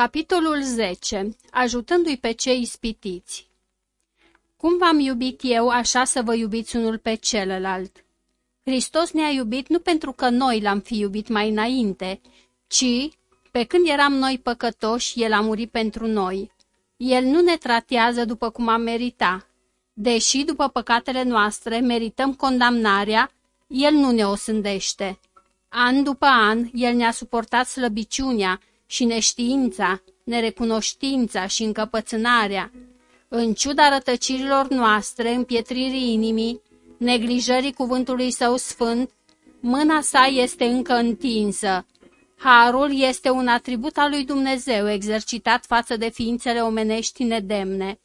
Capitolul 10. Ajutându-i pe cei ispitiți Cum v-am iubit eu, așa să vă iubiți unul pe celălalt. Hristos ne-a iubit nu pentru că noi l-am fi iubit mai înainte, ci, pe când eram noi păcătoși, El a murit pentru noi. El nu ne tratează după cum am merita. Deși, după păcatele noastre, merităm condamnarea, El nu ne osândește. An după an, El ne-a suportat slăbiciunea, și neștiința, nerecunoștința și încăpățânarea. În ciuda rătăcirilor noastre, împietririi inimii, neglijării cuvântului său sfânt, mâna sa este încă întinsă. Harul este un atribut al lui Dumnezeu exercitat față de ființele omenești nedemne.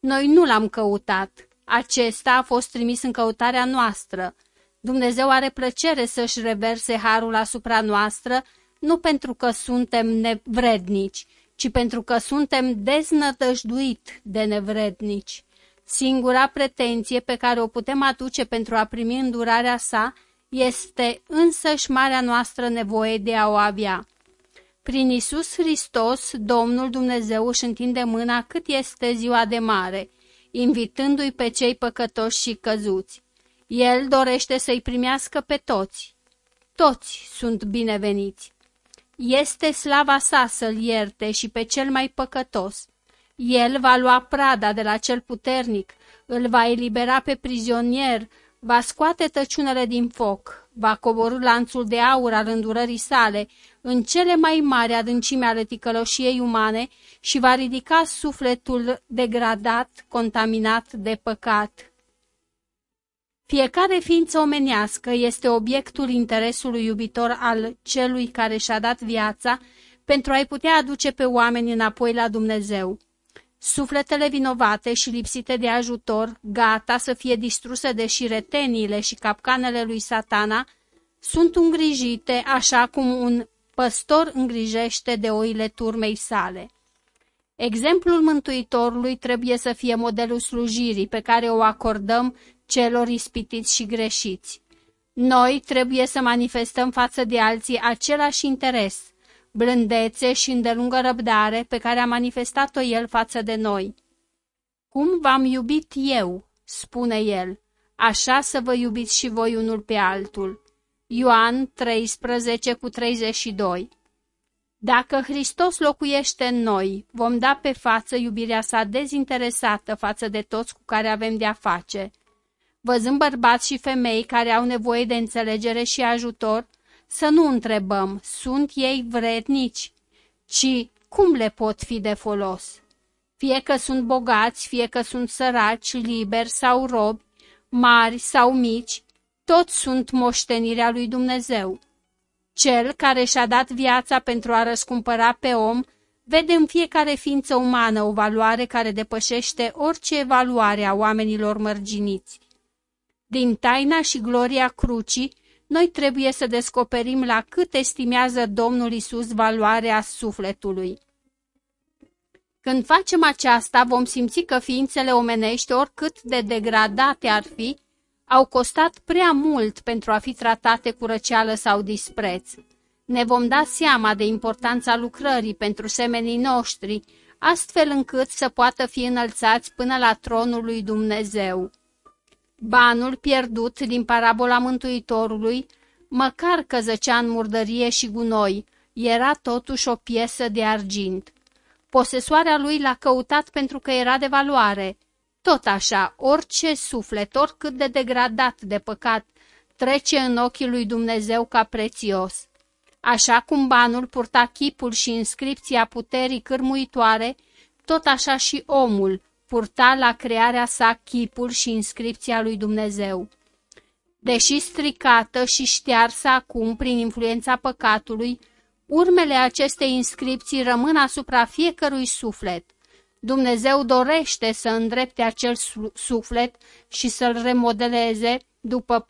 Noi nu l-am căutat. Acesta a fost trimis în căutarea noastră. Dumnezeu are plăcere să-și reverse harul asupra noastră nu pentru că suntem nevrednici, ci pentru că suntem deznădăjduit de nevrednici. Singura pretenție pe care o putem aduce pentru a primi îndurarea sa este însăși marea noastră nevoie de a o avea. Prin Isus Hristos, Domnul Dumnezeu își întinde mâna cât este ziua de mare, invitându-i pe cei păcătoși și căzuți. El dorește să-i primească pe toți. Toți sunt bineveniți. Este slava sa să-l ierte și pe cel mai păcătos. El va lua prada de la cel puternic, îl va elibera pe prizonier, va scoate tăciunele din foc, va coborâ lanțul de aur al îndurării sale în cele mai mari adâncime ale ticăloșiei umane și va ridica sufletul degradat, contaminat de păcat. Fiecare ființă omenească este obiectul interesului iubitor al celui care și-a dat viața pentru a-i putea aduce pe oameni înapoi la Dumnezeu. Sufletele vinovate și lipsite de ajutor, gata să fie distruse de șireteniile și capcanele lui satana, sunt îngrijite așa cum un păstor îngrijește de oile turmei sale. Exemplul Mântuitorului trebuie să fie modelul slujirii pe care o acordăm celor ispitiți și greșiți. Noi trebuie să manifestăm față de alții același interes, blândețe și îndelungă răbdare pe care a manifestat-o el față de noi. Cum v-am iubit eu, spune el, așa să vă iubiți și voi unul pe altul. Ioan 13 cu 32 Dacă Hristos locuiește în noi, vom da pe față iubirea sa dezinteresată față de toți cu care avem de-a face, văzând bărbați și femei care au nevoie de înțelegere și ajutor, să nu întrebăm, sunt ei vrednici, ci cum le pot fi de folos. Fie că sunt bogați, fie că sunt săraci, liberi sau robi, mari sau mici, toți sunt moștenirea lui Dumnezeu. Cel care și-a dat viața pentru a răscumpăra pe om, vede în fiecare ființă umană o valoare care depășește orice evaluare a oamenilor mărginiți. Din taina și gloria crucii, noi trebuie să descoperim la cât estimează Domnul Isus valoarea sufletului. Când facem aceasta, vom simți că ființele omenești, oricât de degradate ar fi, au costat prea mult pentru a fi tratate cu răceală sau dispreț. Ne vom da seama de importanța lucrării pentru semenii noștri, astfel încât să poată fi înălțați până la tronul lui Dumnezeu. Banul pierdut din parabola Mântuitorului, măcar că zăcea în murdărie și gunoi, era totuși o piesă de argint. Posesoarea lui l-a căutat pentru că era de valoare. Tot așa, orice suflet, oricât de degradat de păcat, trece în ochii lui Dumnezeu ca prețios. Așa cum banul purta chipul și inscripția puterii cârmuitoare, tot așa și omul, purta la crearea sa chipul și inscripția lui Dumnezeu. Deși stricată și ștearsă acum prin influența păcatului, urmele acestei inscripții rămân asupra fiecărui suflet. Dumnezeu dorește să îndrepte acel suflet și să-l remodeleze după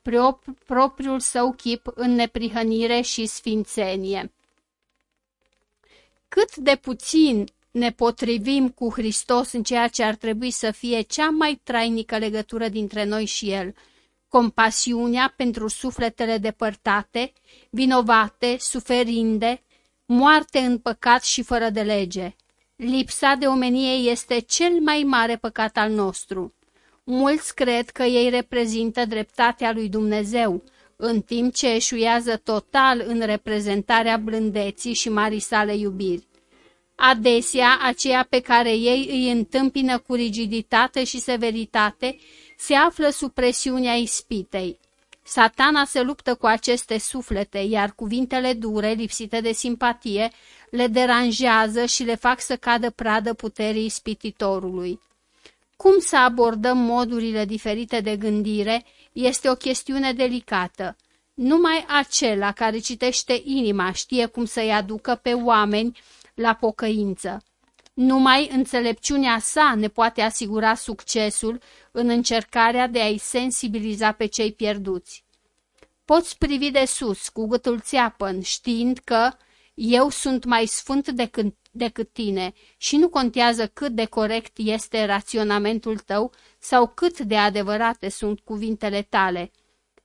propriul său chip în neprihănire și sfințenie. Cât de puțin ne potrivim cu Hristos în ceea ce ar trebui să fie cea mai trainică legătură dintre noi și El, compasiunea pentru sufletele depărtate, vinovate, suferinde, moarte în păcat și fără de lege. Lipsa de omenie este cel mai mare păcat al nostru. Mulți cred că ei reprezintă dreptatea lui Dumnezeu, în timp ce eșuiază total în reprezentarea blândeții și marii sale iubiri. Adesea, aceea pe care ei îi întâmpină cu rigiditate și severitate se află sub presiunea ispitei. Satana se luptă cu aceste suflete, iar cuvintele dure, lipsite de simpatie, le deranjează și le fac să cadă pradă puterii ispititorului. Cum să abordăm modurile diferite de gândire este o chestiune delicată. Numai acela care citește inima știe cum să-i aducă pe oameni la pocăință. Numai înțelepciunea sa ne poate asigura succesul în încercarea de a-i sensibiliza pe cei pierduți. Poți privi de sus, cu gâtul țeapăn, știind că eu sunt mai sfânt decât, decât tine și nu contează cât de corect este raționamentul tău sau cât de adevărate sunt cuvintele tale.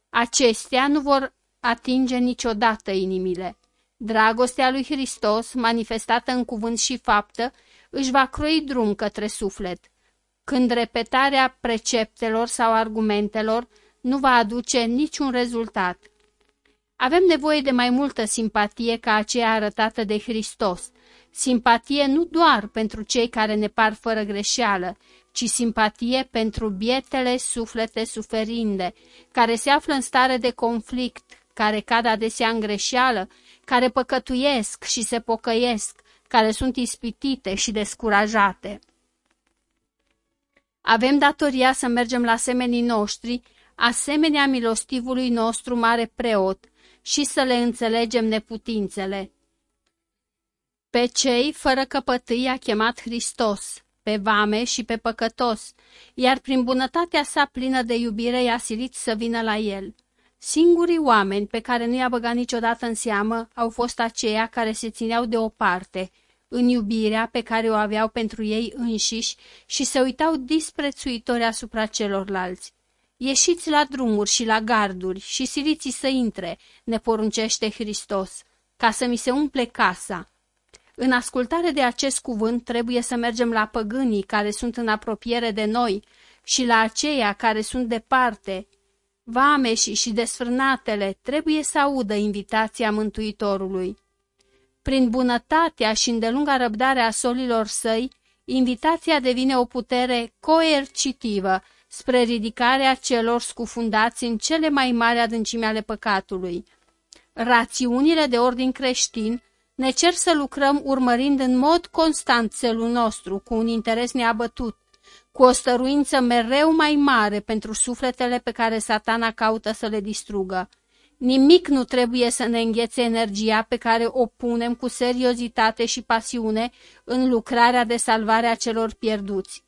Acestea nu vor atinge niciodată inimile. Dragostea lui Hristos, manifestată în cuvânt și faptă, își va croi drum către suflet, când repetarea preceptelor sau argumentelor nu va aduce niciun rezultat. Avem nevoie de mai multă simpatie ca aceea arătată de Hristos, simpatie nu doar pentru cei care ne par fără greșeală, ci simpatie pentru bietele suflete suferinde, care se află în stare de conflict, care cad adesea în greșeală, care păcătuiesc și se pocăiesc, care sunt ispitite și descurajate. Avem datoria să mergem la semenii noștri, asemenea milostivului nostru mare preot, și să le înțelegem neputințele. Pe cei fără căpătâi a chemat Hristos, pe vame și pe păcătos, iar prin bunătatea sa plină de iubire i-a silit să vină la el. Singurii oameni pe care nu i-a băgat niciodată în seamă au fost aceia care se țineau deoparte, în iubirea pe care o aveau pentru ei înșiși și se uitau disprețuitori asupra celorlalți. Ieșiți la drumuri și la garduri și siliți să intre, ne poruncește Hristos, ca să mi se umple casa. În ascultare de acest cuvânt trebuie să mergem la păgânii care sunt în apropiere de noi și la aceia care sunt departe. Vameșii și desfrânatele trebuie să audă invitația Mântuitorului. Prin bunătatea și îndelunga răbdare a solilor săi, invitația devine o putere coercitivă spre ridicarea celor scufundați în cele mai mari adâncimi ale păcatului. Rațiunile de ordin creștin ne cer să lucrăm urmărind în mod constant țelul nostru, cu un interes neabătut, cu o stăruință mereu mai mare pentru sufletele pe care satana caută să le distrugă. Nimic nu trebuie să ne înghețe energia pe care o punem cu seriozitate și pasiune în lucrarea de salvare a celor pierduți.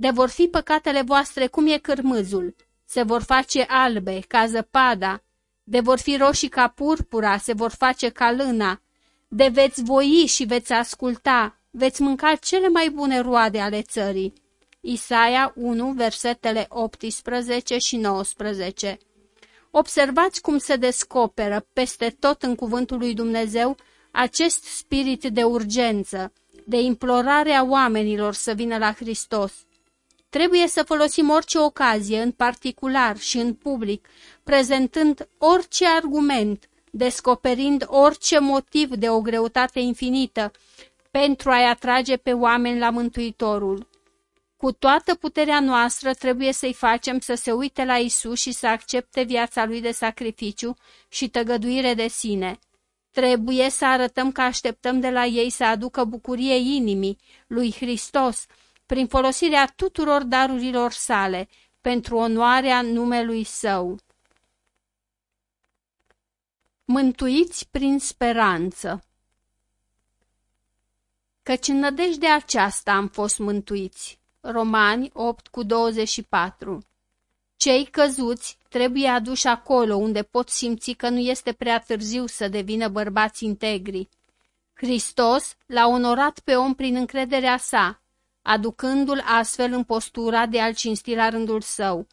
De vor fi păcatele voastre cum e cârmâzul, se vor face albe ca zăpada, de vor fi roșii ca purpura, se vor face ca lâna, de veți voi și veți asculta, veți mânca cele mai bune roade ale țării. Isaia 1, versetele 18 și 19 Observați cum se descoperă peste tot în cuvântul lui Dumnezeu acest spirit de urgență, de implorare a oamenilor să vină la Hristos. Trebuie să folosim orice ocazie, în particular și în public, prezentând orice argument, descoperind orice motiv de o greutate infinită, pentru a-i atrage pe oameni la Mântuitorul. Cu toată puterea noastră trebuie să-i facem să se uite la Isus și să accepte viața lui de sacrificiu și tăgăduire de sine. Trebuie să arătăm că așteptăm de la ei să aducă bucurie inimii lui Hristos, prin folosirea tuturor darurilor sale, pentru onoarea numelui său. Mântuiți prin speranță Căci în nădejde aceasta am fost mântuiți. Romani 8 cu 24 Cei căzuți trebuie aduși acolo unde pot simți că nu este prea târziu să devină bărbați integri. Hristos l-a onorat pe om prin încrederea sa, aducându-l astfel în postura de a-l cinsti la rândul său.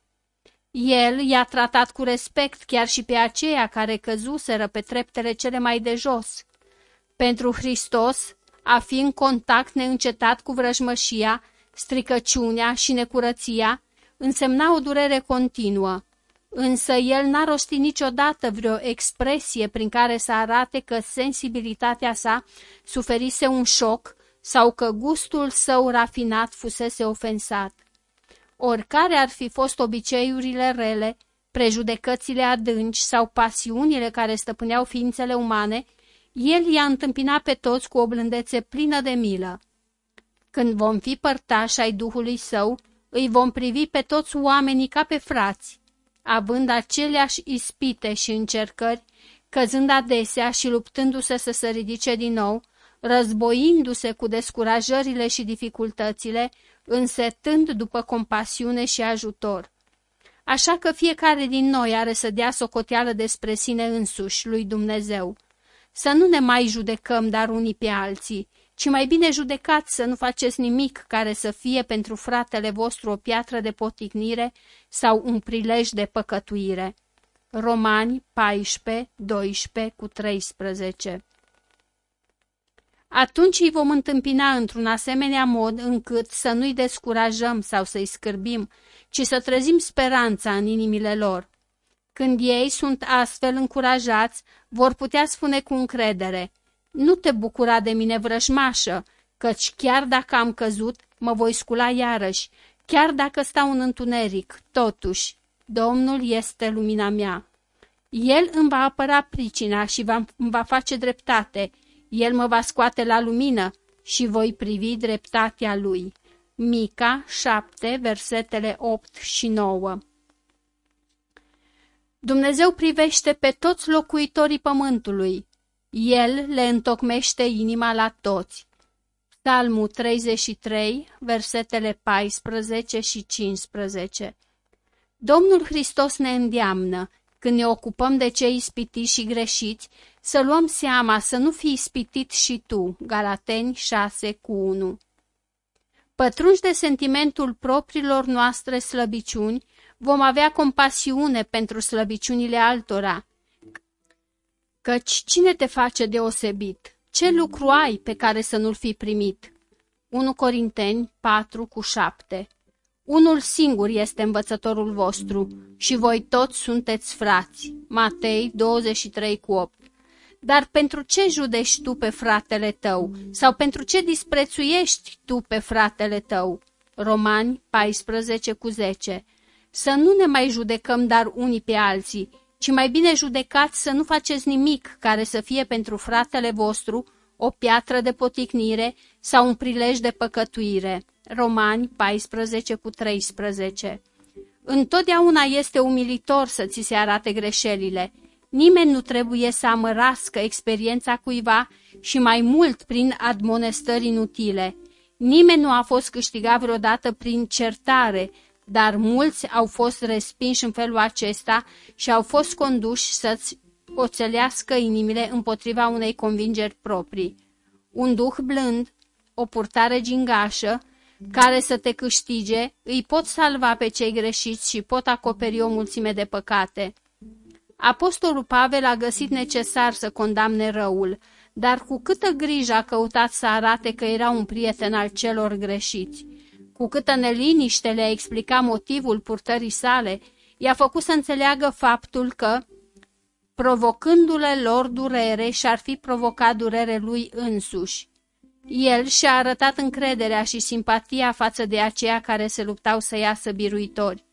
El i-a tratat cu respect chiar și pe aceia care căzuseră pe treptele cele mai de jos. Pentru Hristos, a fi în contact neîncetat cu vrăjmășia, stricăciunea și necurăția, însemna o durere continuă, însă el n-a rostit niciodată vreo expresie prin care să arate că sensibilitatea sa suferise un șoc sau că gustul său rafinat fusese ofensat. Oricare ar fi fost obiceiurile rele, prejudecățile adânci sau pasiunile care stăpâneau ființele umane, el i-a întâmpinat pe toți cu o blândețe plină de milă. Când vom fi părtași ai Duhului Său, îi vom privi pe toți oamenii ca pe frați, având aceleași ispite și încercări, căzând adesea și luptându-se să se ridice din nou, războindu-se cu descurajările și dificultățile, însetând după compasiune și ajutor. Așa că fiecare din noi are să dea socoteală despre sine însuși lui Dumnezeu. Să nu ne mai judecăm dar unii pe alții, ci mai bine judecați să nu faceți nimic care să fie pentru fratele vostru o piatră de poticnire sau un prilej de păcătuire. Romani 14, 12 cu 13 Atunci îi vom întâmpina într-un asemenea mod încât să nu-i descurajăm sau să-i scârbim, ci să trezim speranța în inimile lor. Când ei sunt astfel încurajați, vor putea spune cu încredere, nu te bucura de mine vrășmașă, căci chiar dacă am căzut, mă voi scula iarăși, chiar dacă stau în întuneric, totuși, Domnul este lumina mea. El îmi va apăra pricina și va, îmi va face dreptate, El mă va scoate la lumină și voi privi dreptatea Lui. Mica 7, versetele 8 și 9 Dumnezeu privește pe toți locuitorii pământului, el le întocmește inima la toți. Psalmul 33, versetele 14 și 15 Domnul Hristos ne îndeamnă, când ne ocupăm de cei ispitiți și greșiți, să luăm seama să nu fii ispitit și tu, Galateni 6 cu 1. Pătrunși de sentimentul propriilor noastre slăbiciuni, vom avea compasiune pentru slăbiciunile altora, Căci cine te face deosebit? Ce lucru ai pe care să nu-l fi primit? 1 Corinteni 4 cu 7 Unul singur este învățătorul vostru și voi toți sunteți frați. Matei 23 cu 8 Dar pentru ce judești tu pe fratele tău? Sau pentru ce disprețuiești tu pe fratele tău? Romani 14 cu 10 Să nu ne mai judecăm dar unii pe alții, ci mai bine judecați să nu faceți nimic care să fie pentru fratele vostru o piatră de poticnire sau un prilej de păcătuire. Romani 14 cu 13 Întotdeauna este umilitor să ți se arate greșelile. Nimeni nu trebuie să amărască experiența cuiva și mai mult prin admonestări inutile. Nimeni nu a fost câștigat vreodată prin certare, dar mulți au fost respinși în felul acesta și au fost conduși să-ți oțelească inimile împotriva unei convingeri proprii. Un duh blând, o purtare gingașă, care să te câștige, îi pot salva pe cei greșiți și pot acoperi o mulțime de păcate. Apostolul Pavel a găsit necesar să condamne răul, dar cu câtă grijă a căutat să arate că era un prieten al celor greșiți. Cu câtă neliniște le-a explicat motivul purtării sale, i-a făcut să înțeleagă faptul că, provocându-le lor durere, și-ar fi provocat durere lui însuși. El și-a arătat încrederea și simpatia față de aceia care se luptau să iasă biruitori.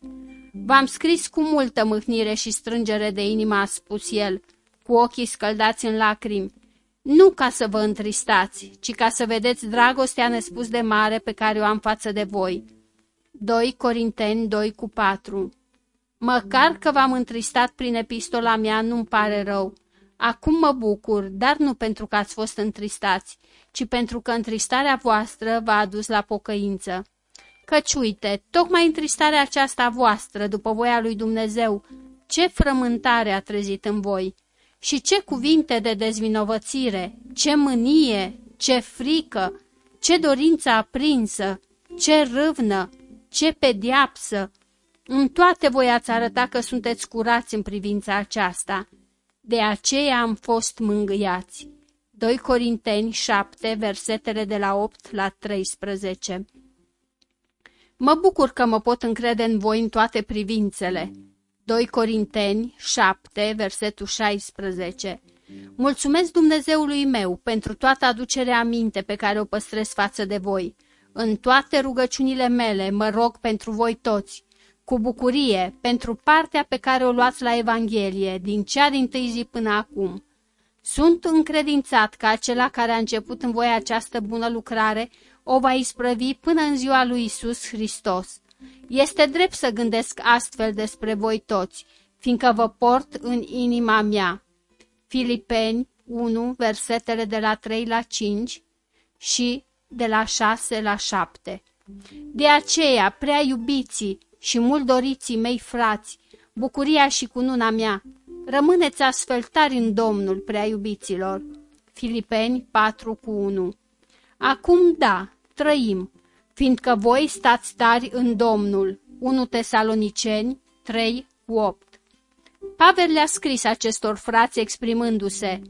V-am scris cu multă mâhnire și strângere de inimă, a spus el, cu ochii scăldați în lacrimi, nu ca să vă întristați, ci ca să vedeți dragostea nespus de mare pe care o am față de voi. 2 Corinteni 2 cu 4 Măcar că v-am întristat prin epistola mea, nu-mi pare rău. Acum mă bucur, dar nu pentru că ați fost întristați, ci pentru că întristarea voastră v-a adus la pocăință. Căci uite, tocmai întristarea aceasta voastră, după voia lui Dumnezeu, ce frământare a trezit în voi! Și ce cuvinte de dezvinovățire, ce mânie, ce frică, ce dorință aprinsă, ce râvnă, ce pediapsă. În toate voi ați arăta că sunteți curați în privința aceasta. De aceea am fost mângâiați. 2 Corinteni 7, versetele de la 8 la 13 Mă bucur că mă pot încrede în voi în toate privințele. 2 Corinteni 7, versetul 16 Mulțumesc Dumnezeului meu pentru toată aducerea aminte pe care o păstrez față de voi. În toate rugăciunile mele mă rog pentru voi toți, cu bucurie, pentru partea pe care o luați la Evanghelie, din cea din tâi zi până acum. Sunt încredințat că acela care a început în voi această bună lucrare o va isprăvi până în ziua lui Isus Hristos. Este drept să gândesc astfel despre voi toți, fiindcă vă port în inima mea. Filipeni 1, versetele de la 3 la 5 și de la 6 la 7. De aceea, prea iubiții și mult doriții mei frați, bucuria și cununa mea, rămâneți asfăltari în Domnul, prea iubiților. Filipeni 4 cu 1 Acum da, trăim, fiindcă voi stați tari în Domnul. 1 Tesaloniceni 3 cu 8 Pavel le-a scris acestor frați exprimându-se,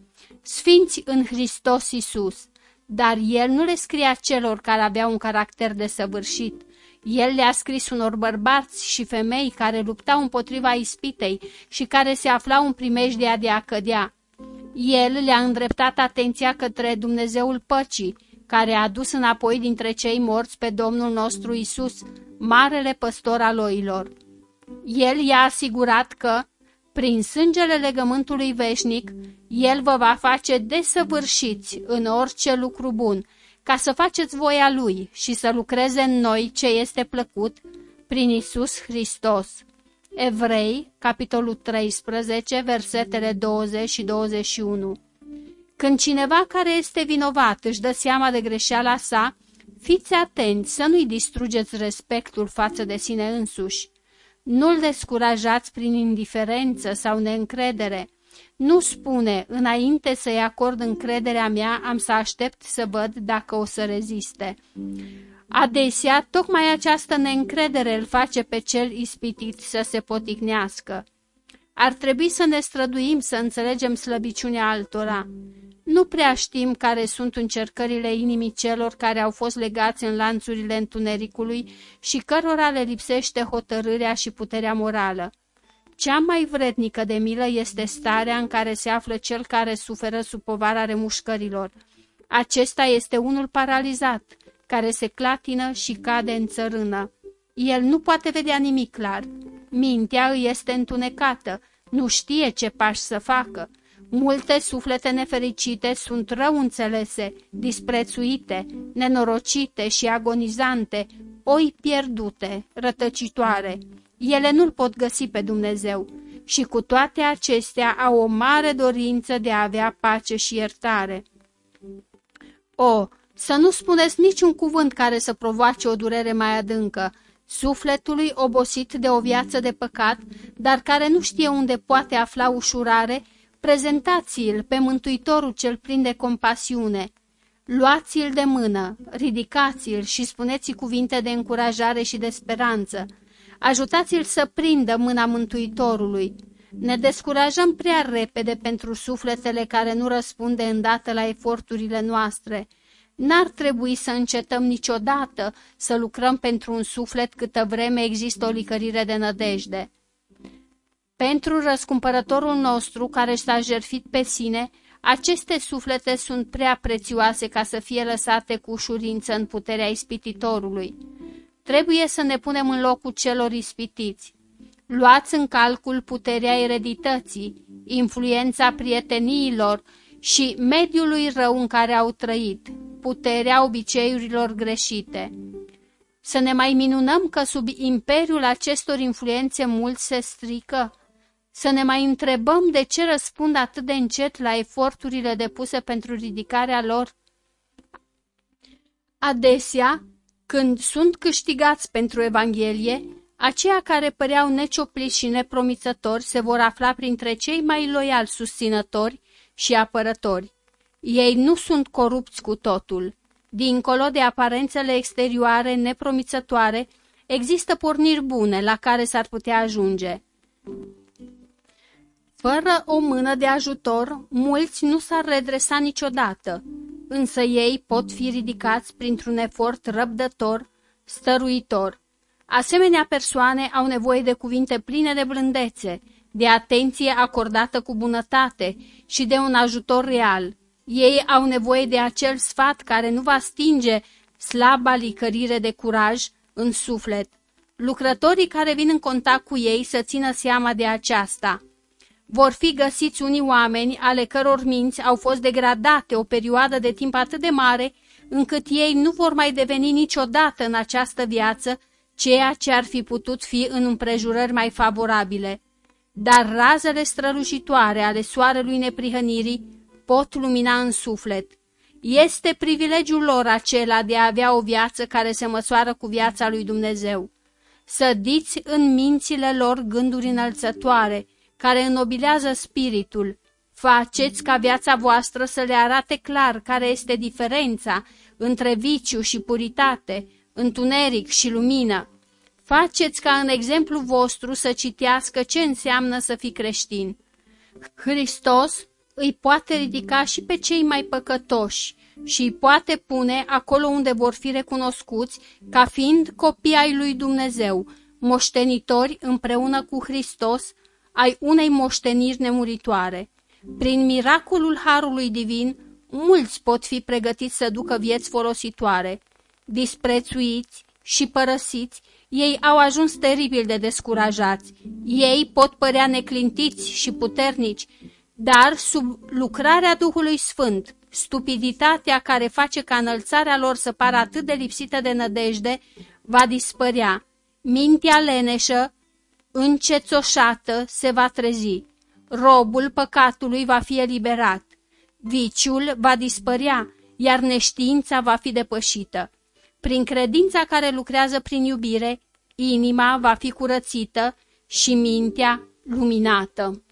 Sfinți în Hristos Isus, dar el nu le scria celor care aveau un caracter desăvârșit. El le-a scris unor bărbați și femei care luptau împotriva ispitei și care se aflau în primejdea de a cădea. El le-a îndreptat atenția către Dumnezeul păcii, care a adus înapoi dintre cei morți pe Domnul nostru Isus, marele păstor al oilor. El i-a asigurat că, prin sângele legământului veșnic, El vă va face desăvârșiți în orice lucru bun, ca să faceți voia Lui și să lucreze în noi ce este plăcut prin Isus Hristos. Evrei, capitolul 13, versetele 20 și 21 Când cineva care este vinovat își dă seama de greșeala sa, fiți atenți să nu-i distrugeți respectul față de sine însuși. Nu-l descurajați prin indiferență sau neîncredere. Nu spune, înainte să-i acord încrederea mea, am să aștept să văd dacă o să reziste. Adesea, tocmai această neîncredere îl face pe cel ispitit să se poticnească. Ar trebui să ne străduim să înțelegem slăbiciunea altora. Nu prea știm care sunt încercările inimii celor care au fost legați în lanțurile întunericului și cărora le lipsește hotărârea și puterea morală. Cea mai vrednică de milă este starea în care se află cel care suferă sub povara remușcărilor. Acesta este unul paralizat, care se clatină și cade în țărână. El nu poate vedea nimic clar. Mintea îi este întunecată, nu știe ce pași să facă. Multe suflete nefericite sunt rău înțelese, disprețuite, nenorocite și agonizante, oi pierdute, rătăcitoare. Ele nu-L pot găsi pe Dumnezeu și cu toate acestea au o mare dorință de a avea pace și iertare. O, să nu spuneți niciun cuvânt care să provoace o durere mai adâncă, sufletului obosit de o viață de păcat, dar care nu știe unde poate afla ușurare, prezentați-l pe Mântuitorul cel plin de compasiune. Luați-l de mână, ridicați-l și spuneți-i cuvinte de încurajare și de speranță. Ajutați-l să prindă mâna Mântuitorului. Ne descurajăm prea repede pentru sufletele care nu răspunde îndată la eforturile noastre. N-ar trebui să încetăm niciodată să lucrăm pentru un suflet câtă vreme există o licărire de nădejde. Pentru răscumpărătorul nostru care s-a jerfit pe sine, aceste suflete sunt prea prețioase ca să fie lăsate cu ușurință în puterea ispititorului. Trebuie să ne punem în locul celor ispitiți. Luați în calcul puterea eredității, influența prieteniilor și mediului rău în care au trăit, puterea obiceiurilor greșite. Să ne mai minunăm că sub imperiul acestor influențe mulți se strică? Să ne mai întrebăm de ce răspund atât de încet la eforturile depuse pentru ridicarea lor? Adesea, când sunt câștigați pentru Evanghelie, aceia care păreau neciopliți și nepromițători se vor afla printre cei mai loiali susținători și apărători. Ei nu sunt corupți cu totul. Dincolo de aparențele exterioare nepromițătoare, există porniri bune la care s-ar putea ajunge. Fără o mână de ajutor, mulți nu s-ar redresa niciodată, însă ei pot fi ridicați printr-un efort răbdător, stăruitor. Asemenea persoane au nevoie de cuvinte pline de blândețe, de atenție acordată cu bunătate și de un ajutor real. Ei au nevoie de acel sfat care nu va stinge slaba licărire de curaj în suflet. Lucrătorii care vin în contact cu ei să țină seama de aceasta. Vor fi găsiți unii oameni ale căror minți au fost degradate o perioadă de timp atât de mare, încât ei nu vor mai deveni niciodată în această viață ceea ce ar fi putut fi în împrejurări mai favorabile. Dar razele strălucitoare ale soarelui neprihănirii pot lumina în suflet. Este privilegiul lor acela de a avea o viață care se măsoară cu viața lui Dumnezeu. Sădiți în mințile lor gânduri înălțătoare, care înnobilează spiritul. Faceți ca viața voastră să le arate clar care este diferența între viciu și puritate, întuneric și lumină. Faceți ca în exemplu vostru să citească ce înseamnă să fii creștin. Hristos îi poate ridica și pe cei mai păcătoși și îi poate pune acolo unde vor fi recunoscuți ca fiind copii ai lui Dumnezeu, moștenitori împreună cu Hristos ai unei moșteniri nemuritoare. Prin miracolul Harului Divin, mulți pot fi pregătiți să ducă vieți folositoare. Disprețuiți și părăsiți, ei au ajuns teribil de descurajați. Ei pot părea neclintiți și puternici, dar sub lucrarea Duhului Sfânt, stupiditatea care face ca înălțarea lor să pară atât de lipsită de nădejde, va dispărea. Mintea leneșă, încețoșată, se va trezi. Robul păcatului va fi eliberat. Viciul va dispărea, iar neștiința va fi depășită. Prin credința care lucrează prin iubire, inima va fi curățită și mintea luminată.